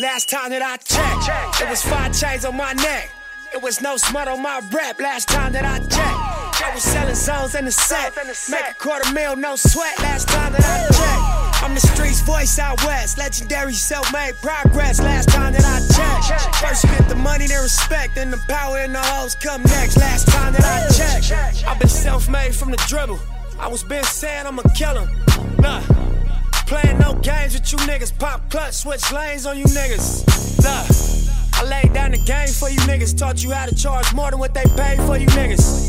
Last time that I checked, it was five chains on my neck. It was no smut on my rep. Last time that I checked, I was selling zones in the set. Make a quarter mil, no sweat. Last time that I checked, I'm the streets voice out west. Legendary self-made progress. Last time that I checked, first you get the money, then respect, then the power and the hoes come next. Last time that I checked, I've been self-made from the dribble. I was been saying I'ma kill him. Nah. Playing no games with you niggas. Pop clutch, switch lanes on you niggas. Nah. I laid down the game for you niggas. Taught you how to charge more than what they paid for you niggas.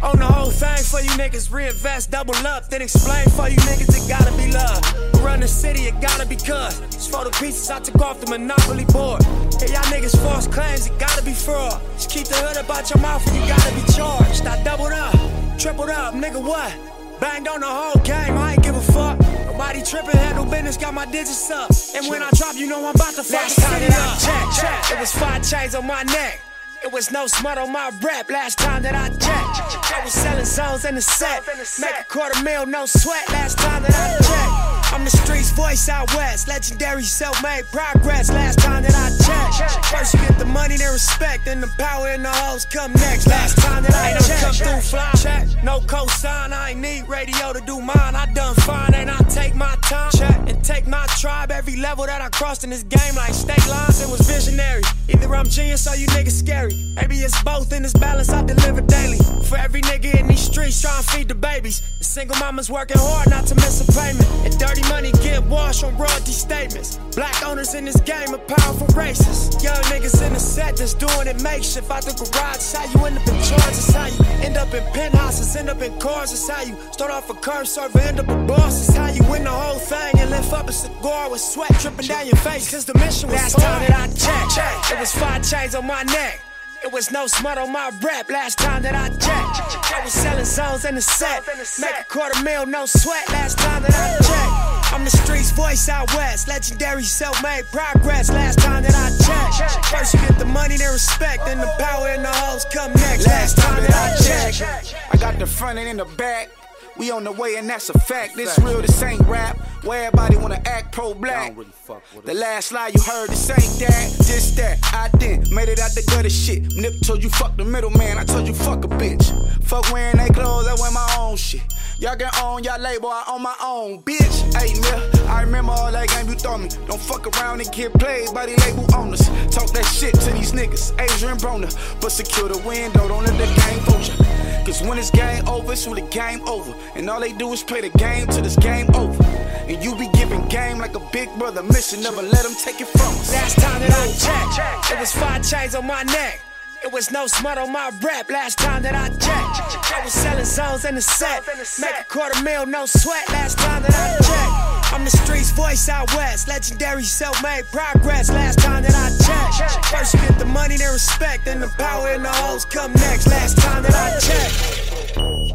On the whole thing for you niggas. Reinvest, double up, then explain for you niggas. It gotta be love. Run the city, it gotta be cuz. It's for the pieces I took off the monopoly board. Hey, y'all niggas false claims, it gotta be fraud. Just keep the hood about your mouth and you gotta be charged. I doubled up, tripled up, nigga, what? Banged on the whole game, I ain't give a fuck. Nobody tripping, handle business, got my digits up. And when I drop, you know I'm about to fuck the city up. Check, check. It was five chains on my neck. It was no smut on my rep last time that I checked. I was selling zones in the set. Make a quarter mil, no sweat last time that I checked. I'm the streets voice out west. Legendary self-made progress last time that I checked. First you get the money, then respect, then the power and the hoes come next. Last time that I checked. come through fly. Check. No cosign, I ain't need radio to do mine. I done fine and I tribe every level that I crossed in this game like state lines. It was visionary. Either I'm genius or you niggas scary. Maybe it's both in this balance I deliver daily. For every nigga in these streets trying to feed the babies. The single mamas working hard not to miss a payment. And dirty money get washed on royalty statements. Black owners in this game are powerful racists. Young niggas in the set just doing it makeshift out the garage. How you in charge. Up in penthouses, end up in cars. It's how you start off a curb server, end up a boss. It's how you win the whole thing and lift up a cigar with sweat dripping down your face. Cause the mission was Last time that I checked, it was five chains on my neck. It was no smut on my rep last time that I checked. I was selling zones in the set. Make a quarter mil, no sweat last time that I checked. I'm the streets voice out west. Legendary self-made progress last time that I checked. First you get the money, then respect, then the power and the hoes come next. Last time that I checked. I got the front and in the back. We on the way, and that's a fact. This real, this ain't rap. Where everybody wanna act pro black. The last lie you heard, this ain't that, this that. I did, made it out the gutter shit. Nip told you fuck the middleman, I told you fuck a bitch. Fuck wearing they clothes, I wear my own shit. Y'all get on your label, I own my own, bitch. Hey, Mill, I remember all that game you throw me. Don't fuck around and get played by the label owners. Talk that shit to these niggas, Adrien Broner. But secure the window, don't let the game fool ya. Cause when it's game over, it's really game over. And all they do is play the game till this game over. And you be giving game like a big brother mission, never let them take it from us. Last time that I checked, it was five chains on my neck. It was no smut on my rap last time that I checked. I was selling zones in the set. Make a quarter mil, no sweat last time that I checked. I'm the streets voice out west. Legendary self-made progress last time that I checked. First you get the money, then respect, then the power and the hoes come next. Last time that I checked.